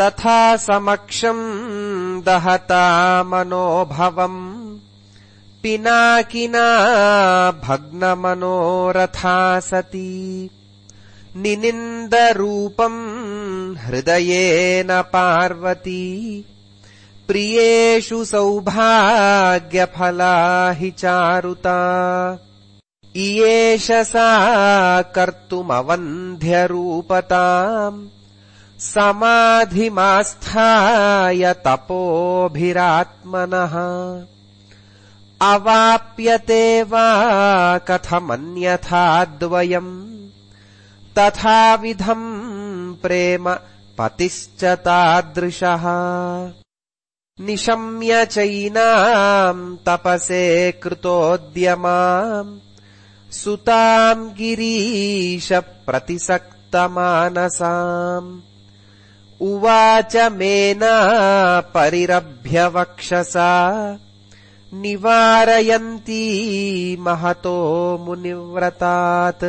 तथा समक्षम् दहता मनोभवम्। पिनाकिना भग्नमनोरथा सती। निनिन्दरूपम् हृदयेन पार्वती। प्रियेषु सौभाग्यफला हि चारुता। इयेष सा कर्तुमवन्ध्यरूपताम् समाधिमास्थाय तपोभिरात्मनः। अवाप्यते वा कथमन्यथाद्वयम्। तथाविधम् प्रेम पतिश्च तादृशः। निशम्य चैनाम् तपसे कृतोद्यमाम्। सुताम् गिरीशप्रतिसक्तमानसाम् उवाच मेना परिरभ्यवक्षसा। निवारयन्ती महतो मुनिव्रतात्।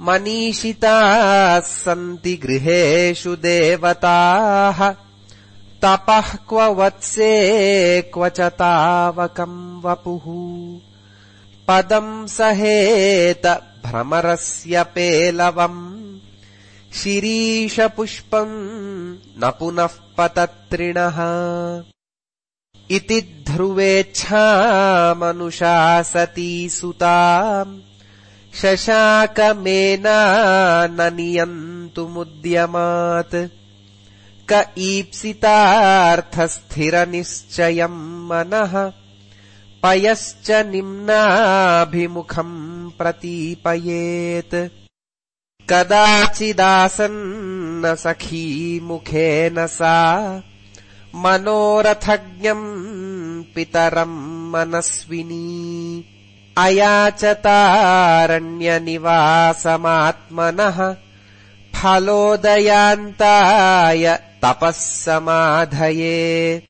मनीषिताः सन्ति गृहेषु देवताः। तपः क्व वत्से क्व च तावकम् वपुः। पदम् सहेत भ्रमरस्य पेलवम् शिरीषपुष्पम् न पुनः पतत्रिणः। इति ध्रुवेच्छा सती सुताम् शशाकमेना न नियन्तुमुद्यमात् क ईप्सितार्थस्थिरनिश्चयम् मनः। पयश्च निम्नाभिमुखम् प्रतीपयेत् कदाचिदासन्न सखीमुखेन सा मनोरथज्ञम् पितरम् मनस्विनी। अयाचतारण्यनिवासमात्मनः फलोदयान्ताय तपः समाधये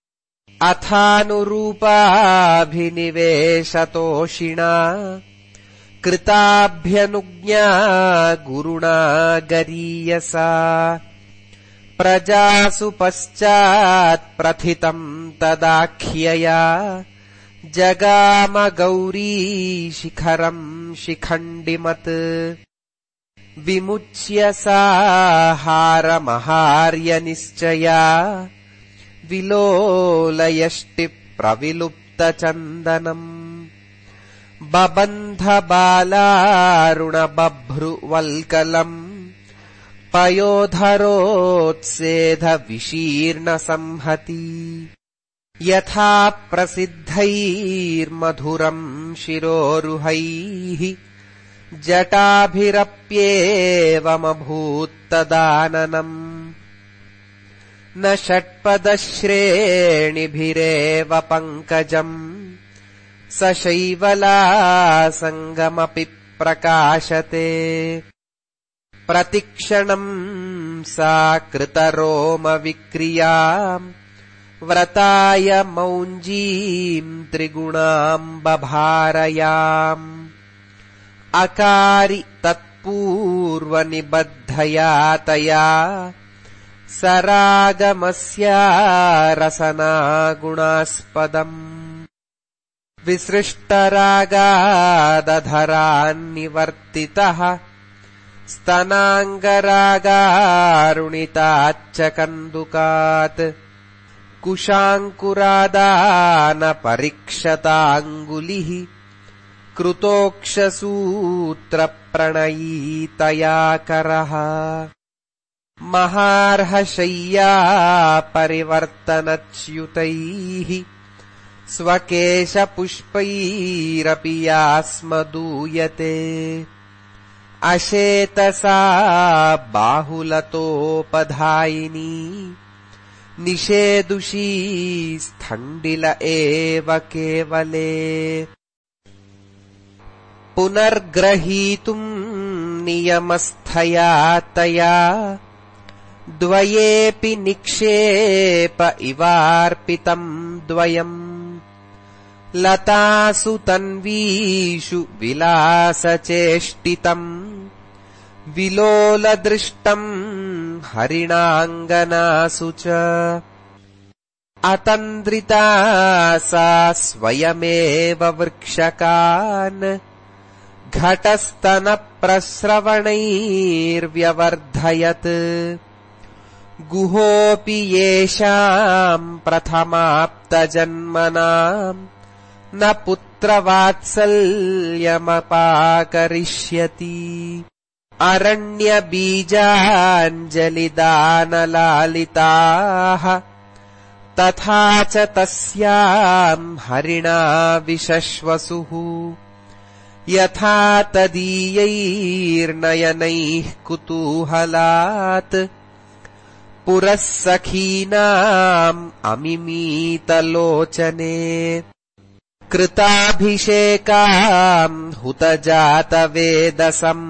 अथानुरूपाभिनिवेशतोषिणा कृताभ्यनुज्ञा गुरुणा गरीयसा प्रजासु पश्चात्प्रथितम् तदाख्यया। जगामगौरीशिखरम् शिखण्डिमत्। विमुच्य साहारमहार्यनिश्चया विलोलयष्टिप्रविलुप्तचन्दनम् बबन्धबालारुणबभ्रुवल्कलम् पयोधरोत्सेधविशीर्णसंहती। यथा प्रसिद्धैर्मधुरम् शिरोरुहैः जटाभिरप्येवमभूत्तदाननम्। न षट्पदश्रेणिभिरेव पङ्कजम् स शैवलासङ्गमपि प्रकाशते। प्रतिक्षणम् सा कृतरोमविक्रिया व्रताय मौञ्जीम् त्रिगुणाम् बभारयाम् अकारि तत्पूर्वनिबद्धया तया सरागमस्या रसनागुणास्पदम् विसृष्टरागादधरान्निवर्तितः स्तनाङ्गरागारुणिताच्च कन्दुकात् कुशाङ्कुरादानपरिक्षताङ्गुलिः कृतोक्षसूत्रप्रणयीतयाकरः। महार्हशय्या परिवर्तनच्युतैः स्वकेशपुष्पैरपि यास्मदूयते अशेतसा बाहुलतोपधायिनी। निषेदुषी स्थण्डिल एव केवले। पुनर्ग्रहीतुम् नियमस्थया तया। द्वयेऽपि निक्षेप इवार्पितम् द्वयम् लतासु तन्वीषु विलासचेष्टितम् विलोलदृष्टम् हरिणाङ्गनासु च अतन्द्रिता सा स्वयमेव वृक्षकान् घटस्तनप्रस्रवणैर्व्यवर्धयत् गुहोऽपि येषाम् प्रथमाप्तजन्मनाम् न पुत्रवात्सल्यमपाकरिष्यति। अरण्यबीजाञ्जलिदानलालिताः तथा च तस्याम् हरिणा विशश्वसुः। यथा तदीयैर्नयनैः कुतूहलात् पुरः सखीनाम् अमिमीतलोचने कृताभिषेकाम् हुतजातवेदसम्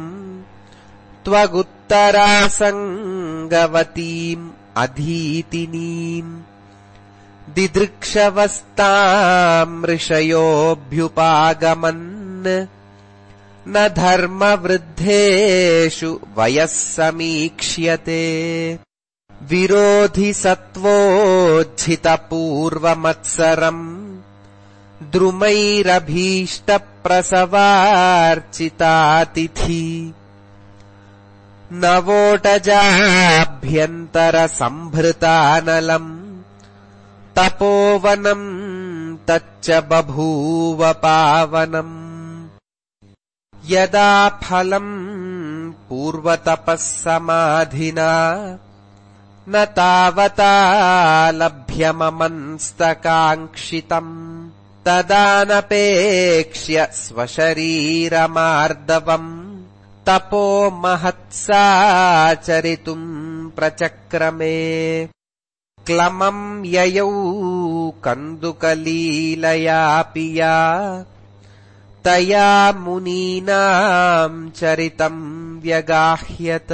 त्वगुत्तरासङ्गवतीम् अधीतिनीम् दिदृक्षवस्ताम् ऋषयोऽभ्युपागमन् न धर्मवृद्धेषु वयः समीक्ष्यते। विरोधिसत्त्वोज्झितपूर्वमत्सरम् द्रुमैरभीष्टप्रसवार्चितातिथि। नवोटजाभ्यन्तरसम्भृतानलम् तपोवनम् तच्च बभूव पावनम् यदा फलम् पूर्वतपः समाधिना न तावता लभ्यममंस्तकाङ्क्षितम् तदानपेक्ष्य स्वशरीरमार्दवम् तपो महत्साचरितुम् प्रचक्रमे। क्लमम् ययौ कन्दुकलीलयापि या। तया मुनीनाम् चरितम् व्यगाह्यत।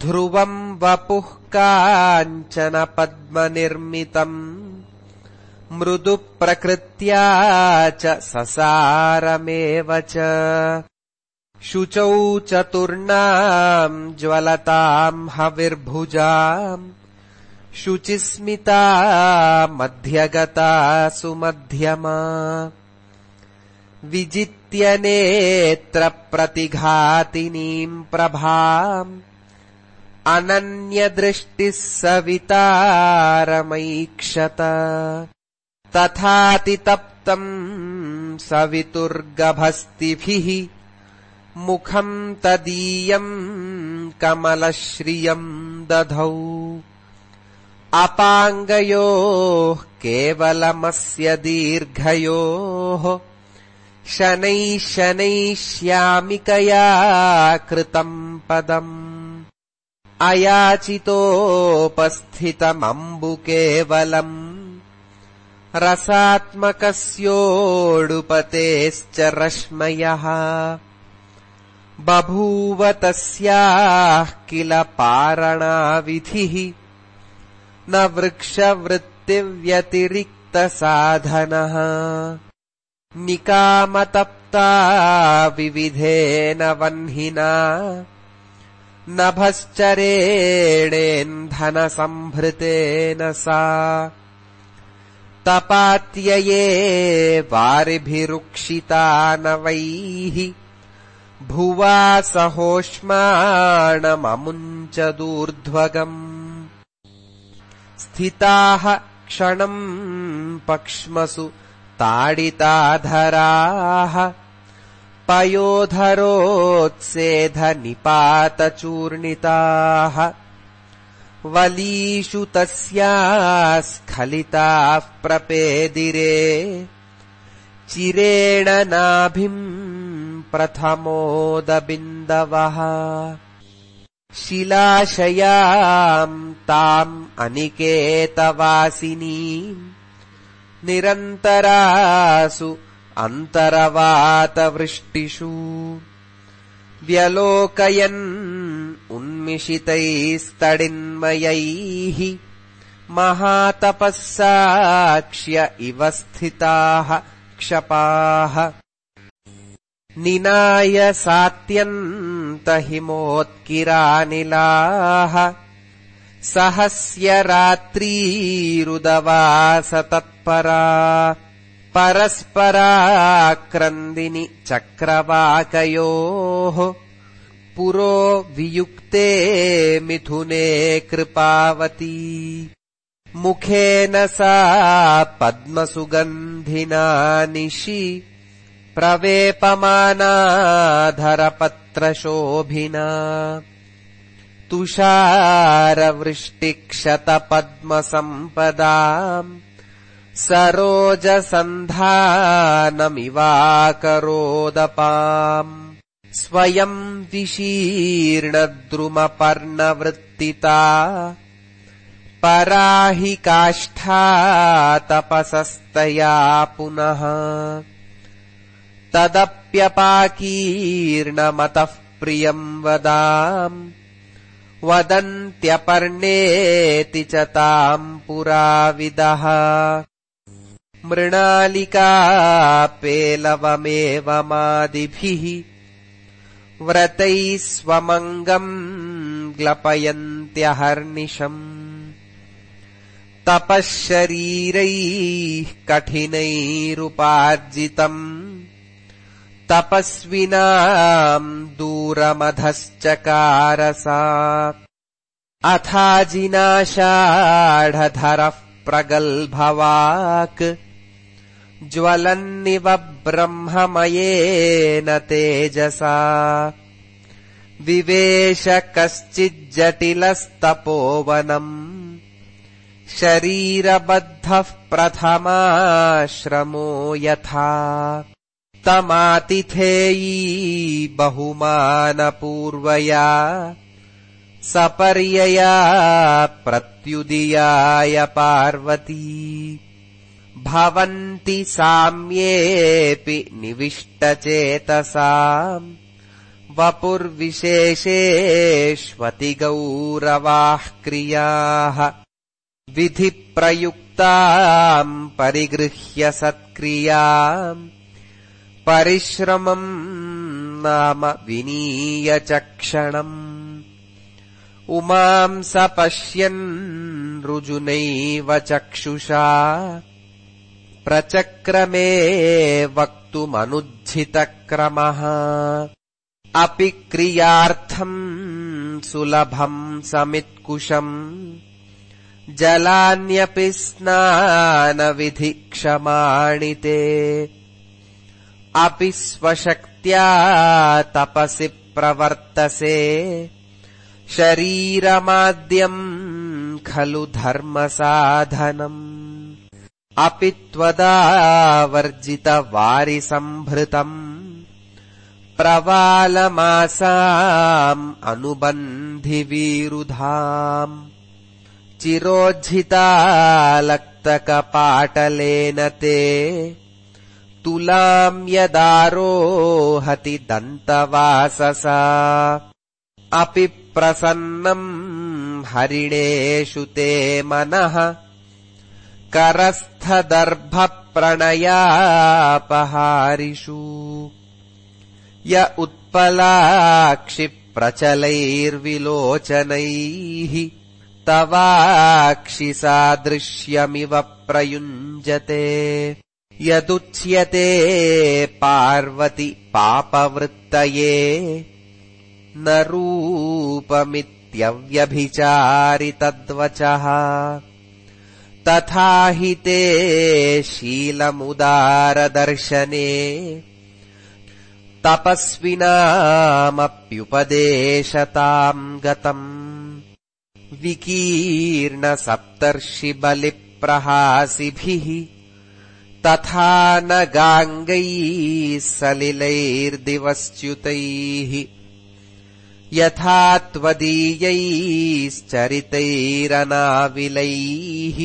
ध्रुवम् वपुः काञ्चन पद्मनिर्मितम् मृदुप्रकृत्या च ससारमेव च। शुचौ चतुर्णाम् ज्वलताम् हविर्भुजाम्। शुचिस्मिता मध्यगता सुमध्यमा। विजित्यनेत्रप्रतिघातिनीम् प्रभाम्। अनन्यदृष्टिः सवितारमैक्षत तथातितप्तम् सवितुर्गभस्तिभिः मुखम् तदीयम् कमलश्रियम् दधौ। अपाङ्गयोः केवलमस्य दीर्घयोः शनैः शनैः श्यामिकया कृतम् पदम्। अयाचितोपस्थितमम्बुकेवलम् रसात्मकस्योडुपतेश्च रश्मयः। बभूव तस्याः किल पारणाविधिः। न वृक्षवृत्तिव्यतिरिक्तसाधनः। निकामतप्ता विविधेन वह्निना। नभश्चरेणेन्धनसम्भृतेन सा तपात्यये वारिभिरुक्षितानवैः भुवा सहोष्माणममुञ्चदूर्ध्वगम् स्थिताः क्षणम् पक्ष्मसु ताडिताधराः पयोधरोत्सेधनिपातचूर्णिताः वलीषु तस्याः स्खलिताः प्रपेदिरे। चिरेण नाभिम् प्रथमोदबिन्दवः। शिलाशयाम् ताम् अनिकेतवासिनीम् निरन्तरासु अन्तरवातवृष्टिषु। व्यलोकयन् उन्मिषितैस्तडिन्मयैः महातपः साक्ष्य इव स्थिताः क्षपाः। निनाय सात्यन् हिमोत्किरानिलाः सहस्य रात्रीरुदवासतत्परा परस्पराक्रन्दिनि चक्रवाकयोः पुरो वियुक्ते मिथुने कृपावती। मुखेन सा पद्मसुगन्धिना निशि प्रवेपमानाधरपत्रशोभिना। तुषारवृष्टिक्षतपद्मसम्पदाम् सरोजसन्धानमिवाकरोदपाम् स्वयम् विशीर्णद्रुमपर्णवृत्तिता पराहि काष्ठा तपसस्तया पुनः तदप्यपाकीर्णमतः प्रियम् वदाम् वदन्त्यपर्णेति च ताम् पुराविदः। मृणालिकापेलवमेवमादिभिः व्रतैः स्वमङ्गम् ग्लपयन्त्यहर्निशम्। तपः शरीरैः कठिनैरुपार्जितम्। तपस्विनाम् दूरमधश्चकारसा। अथाजिनाषाढधरः प्रगल्भवाक् ज्वलन्निव ब्रह्ममयेन तेजसा। विवेश कश्चिज्जटिलस्तपोवनम् शरीरबद्धः प्रथमाश्रमो यथा। तमातिथेयी बहुमानपूर्वया। सपर्यया प्रत्युदीयाय पार्वती भवन्ति साम्येऽपि निविष्टचेतसाम् वपुर्विशेषेष्वतिगौरवाः क्रियाः विधिप्रयुक्ताम् परिगृह्य सत्क्रियाम् परिश्रमम् नाम विनीयचक्षणम् उमाम् स पश्यन् रुजुनैव चक्षुषा प्रचक्रमे वक्तुमनुज्झितक्रमः। अपि क्रियार्थम् सुलभम् समित्कुशम्। जलान्यपि स्नानविधिक्षमाणि ते। अपि स्वशक्त्या तपसि प्रवर्तसे। शरीरमाद्यम् खलु धर्मसाधनम् अपि त्वदावर्जितवारिसम्भृतम् प्रवालमासाम् अनुबन्धिवीरुधाम् चिरोज्झितालक्तकपाटलेन ते तुलाम् यदारोहति दन्तवाससा। अपि प्रसन्नम् हरिणेषु ते मनः करस्थदर्भप्रणयापहारिषु। य उत्पलाक्षिप्रचलैर्विलोचनैः तवाक्षिसादृश्यमिव प्रयुञ्जते। यदुच्यते पार्वति पापवृत्तये न रूपमित्यव्यभिचारितद्वचः तथा हि ते शीलमुदारदर्शने तपस्विनामप्युपदेशताम् गतम् विकीर्णसप्तर्षिबलिप्रहासिभिः तथा न गाङ्गैः सलिलैर्दिवश्च्युतैः यथा त्वदीयैश्चरितैरनाविलैः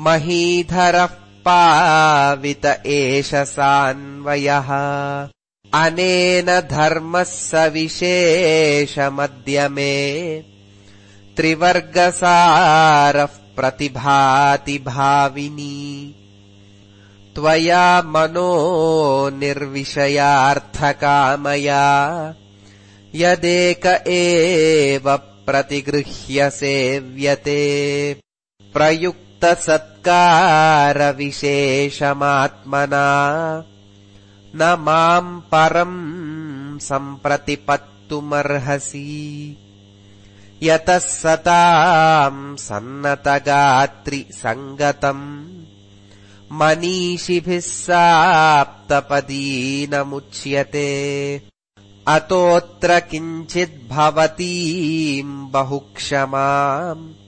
महीधरः पावित एष सान्वयः। अनेन धर्मः सविशेषमद्य मे। त्रिवर्गसारः प्रतिभाति भाविनी। त्वया मनो निर्विषयार्थकामया। यदेक एव प्रतिगृह्य सेव्यते प्रयुक्तसत्कारविशेषमात्मना न माम् परम् सम्प्रतिपत्तुमर्हसि। यतः सताम् सन्नतगात्रि सङ्गतम् मनीषिभिः साप्तपदीनमुच्यते। अतोऽत्र किञ्चिद्भवतीम् बहुक्षमाम्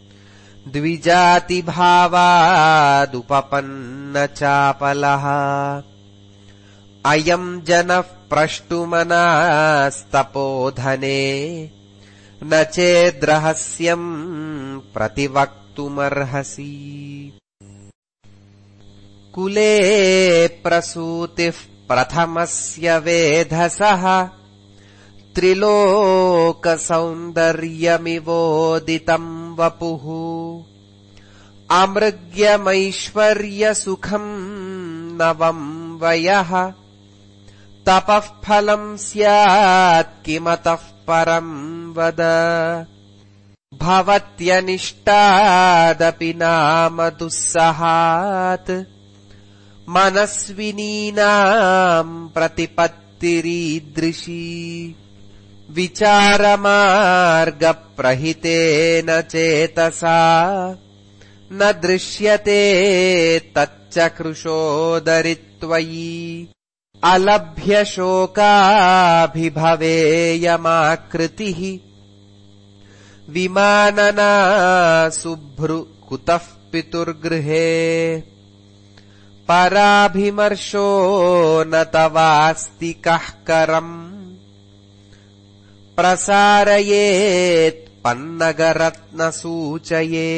द्विजातिभावादुपपन्नचापलः। अयम् जनः प्रष्टुमनास्तपोधने न चेद्रहस्यम् प्रतिवक्तुमर्हसि। कुले प्रसूतिः प्रथमस्य वेधसः त्रिलोकसौन्दर्यमिवोदितम् वपुः। अमृग्यमैश्वर्यसुखम् नवम् वयः। तपः फलम् स्यात् किमतः परम् वद। भवत्यनिष्टादपि नाम दुःसहात्। मनस्विनीनाम् प्रतिपत्तिरीदृशी विचारमार्गप्रहितेन चेतसा। न दृश्यते तच्चकृशोदरित्वयि। अलभ्यशोकाभिभवेयमाकृतिः विमानना शुभ्रु कुतः पितुर्गृहे। पराभिमर्शो न तवास्ति कः करम् प्रसारयेत्पन्नगरत्नसूचये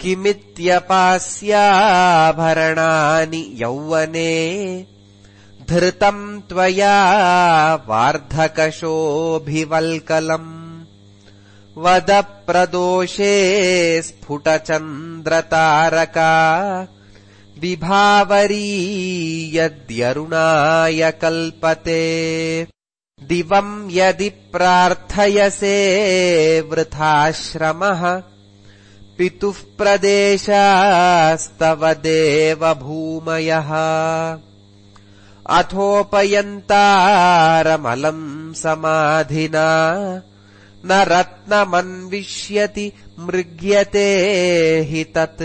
किमित्यपास्याभरणानि यौवने धृतम् त्वया वार्धकशोऽभिवल्कलम् वद प्रदोषे स्फुटचन्द्रतारका विभावरी यद्यरुणाय कल्पते दिवम् यदि प्रार्थयसे वृथाश्रमः पितुः प्रदेशास्तव देवभूमयः। अथोपयन्तारमलम् समाधिना न रत्नमन्विष्यति मृग्यते हि तत्।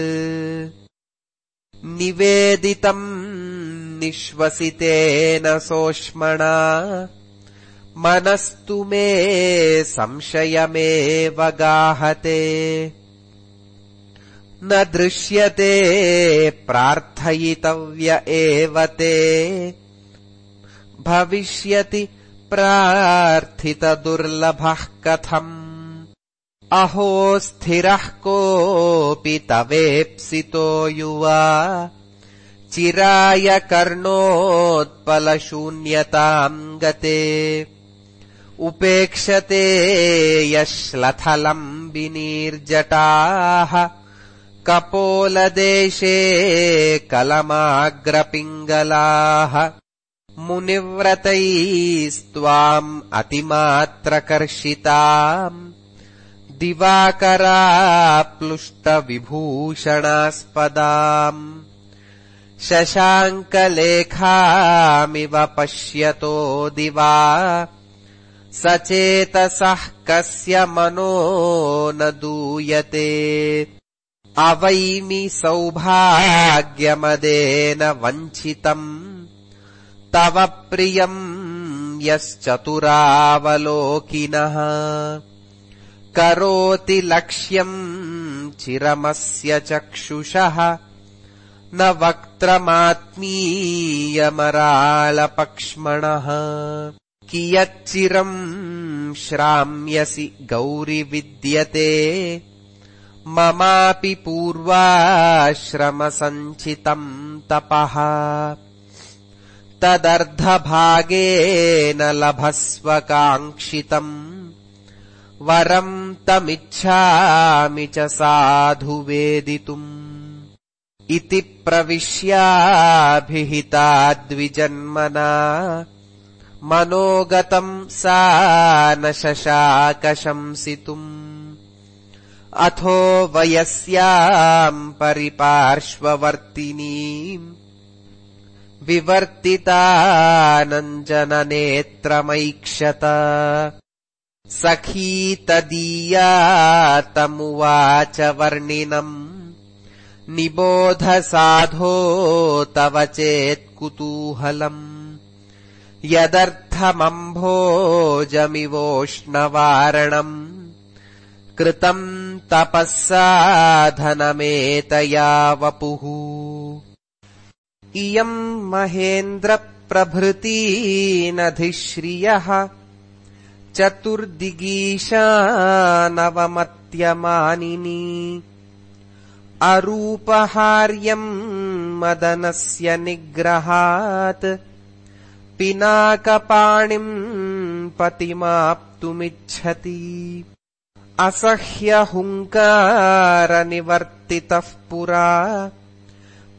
निवेदितम् निःश्वसितेन सोष्मणा मनस्तु मे संशयमेव गाहते न दृश्यते प्रार्थयितव्य एव ते भविष्यति प्रार्थितदुर्लभः कथम् अहो स्थिरः कोऽपि तवेप्सितो युवा चिराय कर्णोत्पलशून्यताम् गते उपेक्षते यश्लथलम् विनीर्जटाः कपोलदेशे कलमाग्रपिङ्गलाः। मुनिव्रतैस्त्वाम् अतिमात्रकर्षिताम्। दिवाकराप्लुष्टविभूषणास्पदाम् शशाङ्कलेखामिव पश्यतो दिवा सचेतसः कस्य मनो न दूयते। अवैमि सौभाग्यमदेन वञ्चितम्। तव प्रियम् यश्चतुरावलोकिनः। करोति लक्ष्यम् चिरमस्य चक्षुषः। न वक्त्रमात्मीयमरालपक्ष्मणः कियच्चिरम् श्राम्यसि गौरिविद्यते ममापि पूर्वाश्रमसञ्चितम् तपः। तदर्धभागेन लभस्वकाङ्क्षितम् वरम् तमिच्छामि च साधु वेदितुम्। इति प्रविश्याभिहिता द्विजन्मना मनोगतम् सा न शशाकशंसितुम् अथो वयस्याम् परिपार्श्ववर्तिनीम्। विवर्तितानञ्जननेत्रमैक्षत। सखी तदीया तमुवाच वर्णिनम्। निबोध साधो तव चेत्कुतूहलम् यदर्थमम्भोजमिवोष्णवारणम् कृतम् तपः साधनमेतया वपुः इयम् महेन्द्रप्रभृतीनधिश्रियः चतुर्दिगीशा नवमत्यमानिनी अरूपहार्यम् मदनस्य निग्रहात् पिनाकपाणिम् पतिमाप्तुमिच्छति। असह्यहुङ्कारनिवर्तितः पुरा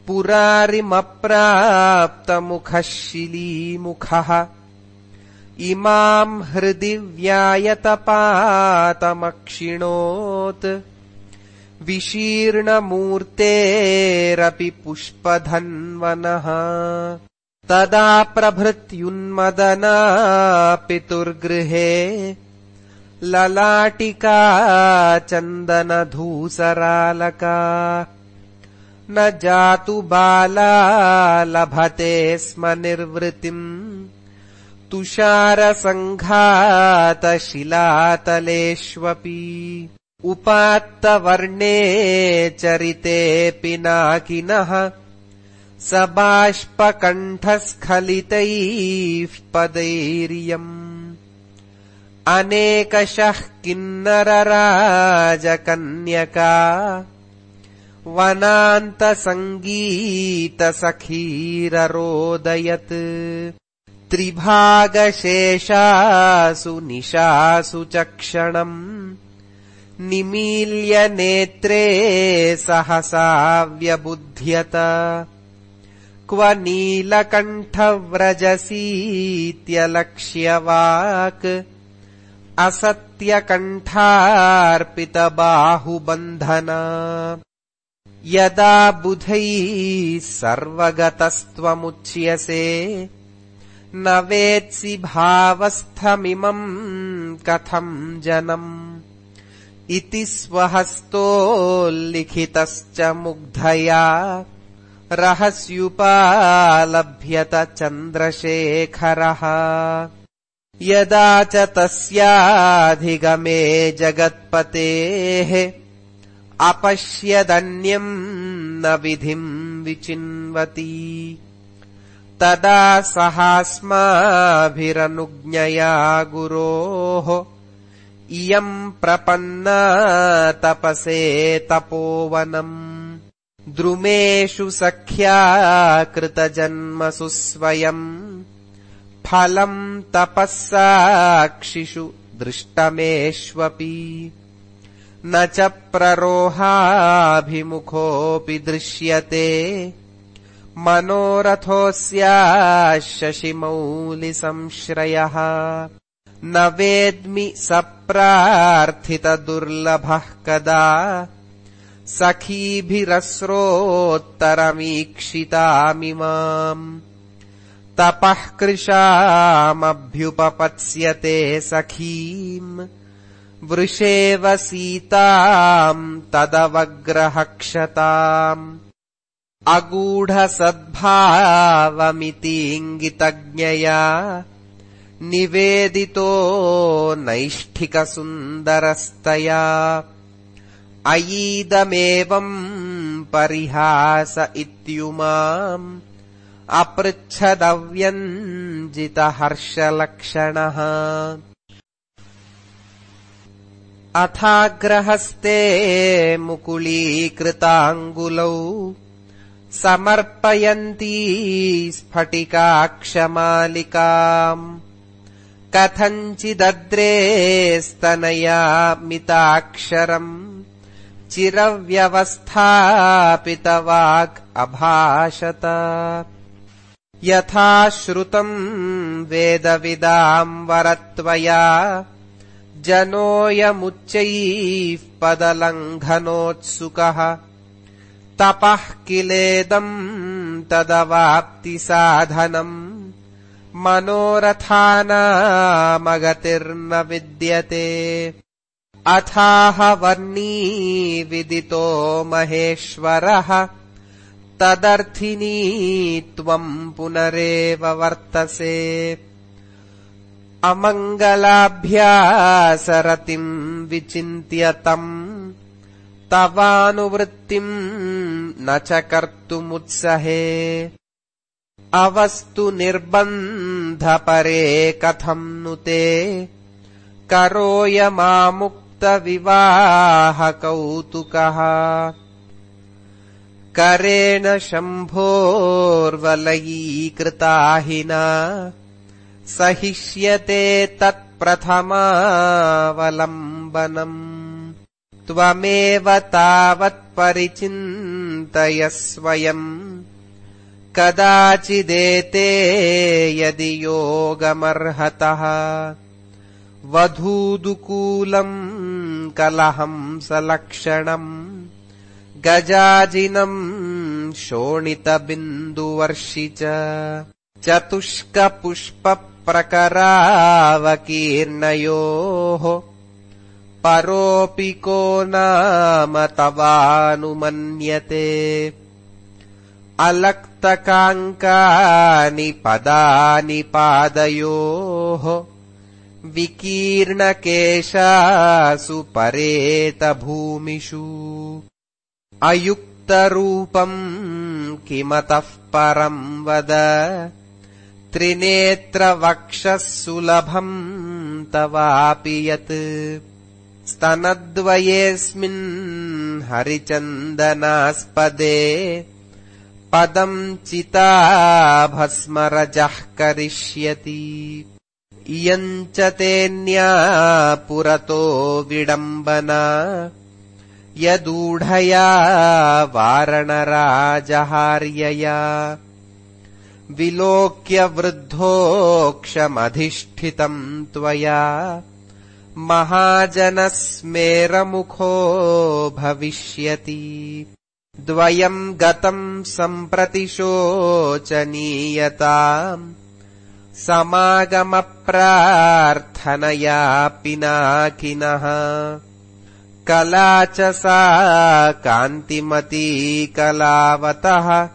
पुरारिमप्राप्तमुखः शिलीमुखः इमाम् हृदि व्यायतपातमक्षिणोत्। विशीर्णमूर्तेरपि पुष्पधन्वनः तदा प्रभृत्युन्मदना पितुर्गृहे ललाटिका चन्दनधूसरालका। न जातु बाला लभते स्म निर्वृतिम् तुषारसङ्घातशिलातलेष्वपि। उपात्तवर्णे चरिते पिनाकिनः स बाष्पकण्ठस्खलितैः पदैर्यम्। अनेकशः किन्नरराजकन्यका वनान्तसङ्गीतसखीररोदयत्। त्रिभागशेषासु निशासु चक्षणम्। निमील्य नेत्रे सहसा व्यबुध्यत क्व नीलकण्ठव्रजसीत्यलक्ष्यवाक् असत्यकण्ठार्पितबाहुबन्धना। यदा बुधैः सर्वगतस्त्वमुच्यसे न वेत्सि भावस्थमिमम् कथम् जनम्। इति स्वहस्तोल्लिखितश्च मुग्धया रहस्युपालभ्यत चन्द्रशेखरः यदा च तस्याधिगमे जगत्पतेः अपश्यदन्यम् न विधिम् विचिन्वती। तदा सहास्माभिरनुज्ञया गुरोः इयम् प्रपन्ना तपसे तपोवनम् द्रुमेषु सख्या कृतजन्मसु स्वयम् फलम् तपः साक्षिषु दृष्टमेष्वपि। न च प्ररोहाभिमुखोऽपि दृश्यते। मनोरथोऽस्याः शशिमौलिसंश्रयः न वेद्मि सप्रार्थितदुर्लभः कदा सखीभिरस्रोत्तरमीक्षितामिमाम् तपः कृशामभ्युपपत्स्यते सखीम्। वृषेव सीताम् तदवग्रहक्षताम्। अगूढसद्भावमितीङ्गितज्ञया निवेदितो नैष्ठिकसुन्दरस्तया अयीदमेवम् परिहास इत्युमाम् अपृच्छदव्यञ्जितहर्षलक्षणः। अथाग्रहस्ते मुकुलीकृताङ्गुलौ समर्पयन्ती स्फटिकाक्षमालिकाम्। कथञ्चिदद्रेस्तनया मिताक्षरम् चिरव्यवस्थापितवाक् अभाषत। यथा श्रुतम् वेदविदाम् वरत्वया जनोऽयमुच्चैः पदलङ्घनोत्सुकः। तपः किलेदम् तदवाप्तिसाधनम्। मनोरथानामगतिर्न विद्यते वर्णी विदितो महेश्वरः। तदर्थिनी त्वम् पुनरेव वर्तसे। अमङ्गलाभ्यासरतिम् विचिन्त्यतम् तवानुवृत्तिम् न च कर्तुमुत्सहे। अवस्तु निर्बन्धपरे कथम् नु ते करोयमामुक्तविवाहकौतुकः करेण शम्भोर्वलयीकृताहिना। सहिष्यते तत्प्रथमावलम्बनम्। त्वमेव तावत्परिचिन्तय स्वयम्। कदाचिदेते यदि योगमर्हतः वधूदुकूलम् कलहम् सलक्षणम् गजाजिनम् शोणितबिन्दुवर्षि च चतुष्कपुष्पप्रकरावकीर्णयोः परोऽपि को नाम तवानुमन्यते अलक्तकाङ्कानि पदानि पादयोः विकीर्णकेशासु परेतभूमिषु अयुक्तरूपम् किमतः परम् वद? त्रिनेत्रवक्षः सुलभम् तवापि यत्। स्तनद्वयेऽस्मिन् हरिचन्दनास्पदे पदम् चिता भस्मरजः करिष्यति इयम् च तेऽन्या पुरतो विडम्बना। यदूढया वारणराजहार्यया। विलोक्य वृद्धोक्षमधिष्ठितम् त्वया। महाजनस्मेरमुखो भविष्यति। द्वयम् गतम् सम्प्रतिशोचनीयताम् समागमप्रार्थनया पिनाकिनः कला च सा कान्तिमती कलावतः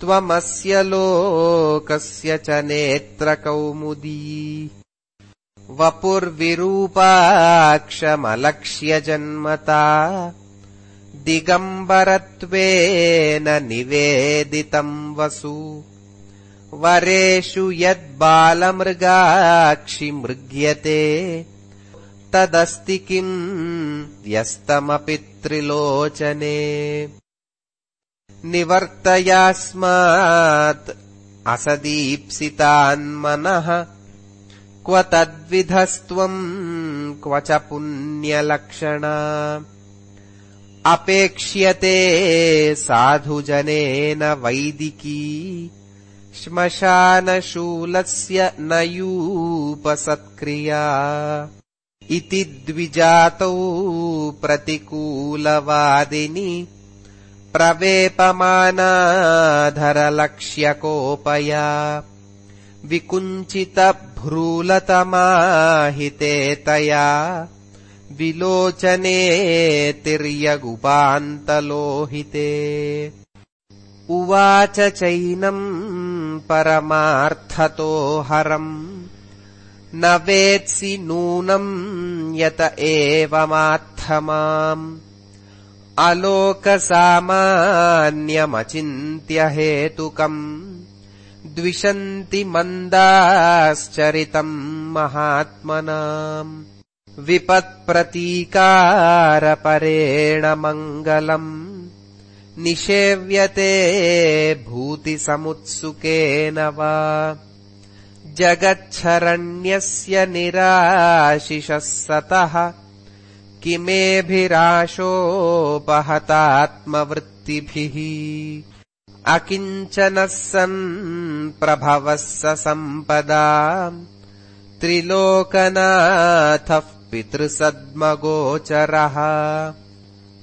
त्वमस्य लोकस्य च नेत्रकौमुदी। वपुर्विरूपाक्षमलक्ष्यजन्मता। दिगम्बरत्वेन निवेदितम् वसु वरेषु यद्बालमृगाक्षि मृग्यते तदस्ति किम् व्यस्तमपि त्रिलोचने। निवर्तयास्मात् असदीप्सितान्मनः क्व तद्विधस्त्वम् क्व च पुण्यलक्षणा। अपेक्ष्यते साधुजनेन वैदिकी श्मशानशूलस्य नयूपसत्क्रिया इति द्विजातौ प्रतिकूलवादिनि प्रवेपमानाधरलक्ष्यकोपया विकुञ्चितभ्रूलतमाहिते तया विलोचने तिर्यगुपान्तलोहिते उवाच चैनम् परमार्थतो हरम्। न वेत्सि नूनम् यत एवमात्थमाम्। अलोकसामान्यमचिन्त्यहेतुकम् द्विषन्ति मन्दाश्चरितम् महात्मनाम्। विपत्प्रतीकारपरेण मङ्गलम् निषेव्यते भूतिसमुत्सुकेन वा। जगच्छरण्यस्य निराशिषः सतः किमेभिराशोपहतात्मवृत्तिभिः। अकिञ्चनः सन् प्रभवः सम्पदा त्रिलोकनाथः पितृसद्मगोचरः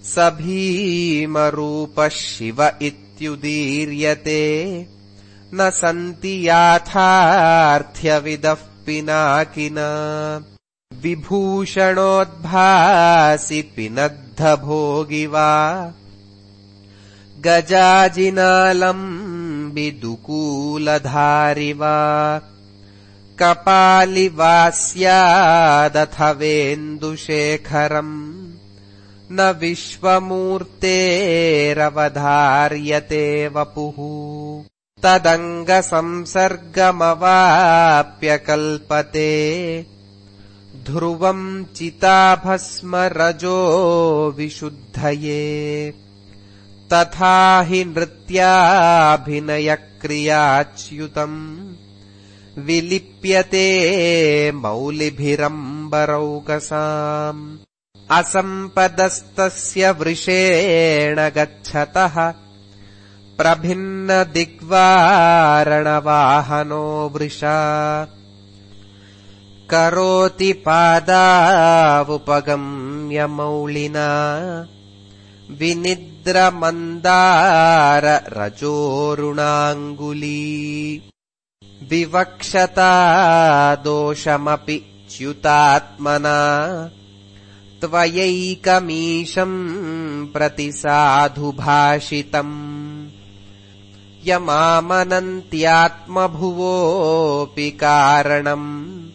स भीमरूपः शिव इत्युदीर्यते। न सन्ति याथार्थ्यविदः पिनाकिना। विभूषणोद्भासि पिनद्धभोगि वा गजाजिनालम् विदुकूलधारि वा कपालि वा स्यादथवेन्दुशेखरम् न विश्वमूर्तेरवधार्यते वपुः। तदङ्गसंसर्गमवाप्यकल्पते। ध्रुवम् चिताभस्मरजो विशुद्धये। तथा हि नृत्याभिनयक्रियाच्युतम्। विलिप्यते मौलिभिरम्बरौकसाम् असम्पदस्तस्य वृषेण गच्छतः। प्रभिन्नदिग्वारणवाहनो वृषा। करोति पादावुपगम्यमौलिना। विनिद्रमन्दाररजोरुणाङ्गुली। विवक्षता दोषमपि च्युतात्मना त्वयैकमीशम् प्रति साधुभाषितम् यमामनन्त्यात्मभुवोऽपि कारणम्।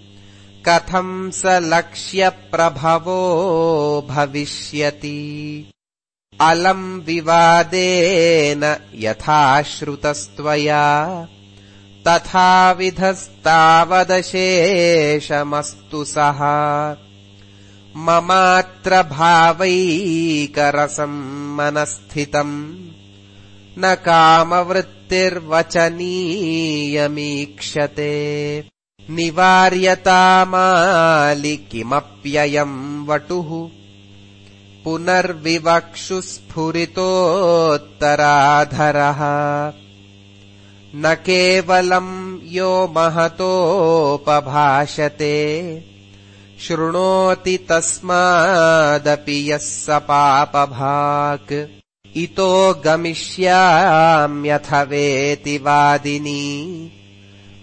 कथम् स लक्ष्यप्रभवो भविष्यति। अलम् विवादेन यथाश्रुतस्त्वया। तथाविधस्तावदशेषमस्तु सः ममात्र भावैकरसम् मनस्थितम्। न कामवृत्तिर्वचनीयमीक्षते। निवार्यतामालि किमप्ययम् वटुः। पुनर्विवक्षुस्फुरितोत्तराधरः न केवलम् यो महतोपभाषते शृणोति तस्मादपि यः स पापभाक्। इतो गमिष्याम्यथ वेति वादिनी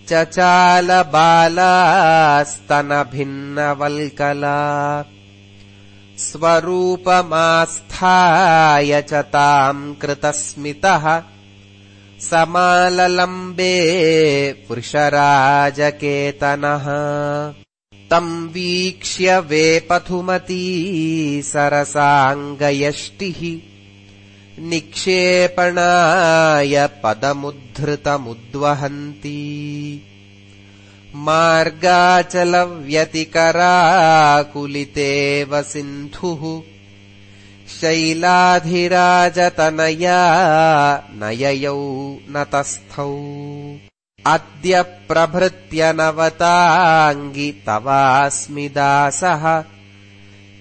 चचालबालास्तनभिन्नवल्कला स्वरूपमास्थाय च ताम् कृतस्मितः। समाललम्बे वृषराजकेतनः तम् वीक्ष्य वेपथुमती सरसाङ्गयष्टिः। निक्षेपणाय पदमुद्धृतमुद्वहन्ती। मार्गाचलव्यतिकराकुलितेव सिन्धुः। शैलाधिराजतनया नययौ नतस्थौ अद्य प्रभृत्यनवताङ्गि तवास्मि दासः।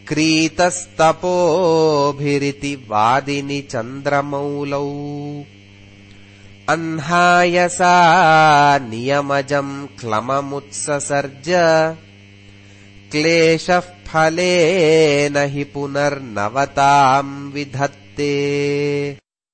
क्रीतस्तपोभिरिति वादिनि चन्द्रमौलौ। अह्नायसा नियमजम् क्लममुत्ससर्ज। क्लेशः फलेन हि पुनर्नवताम् विधत्ते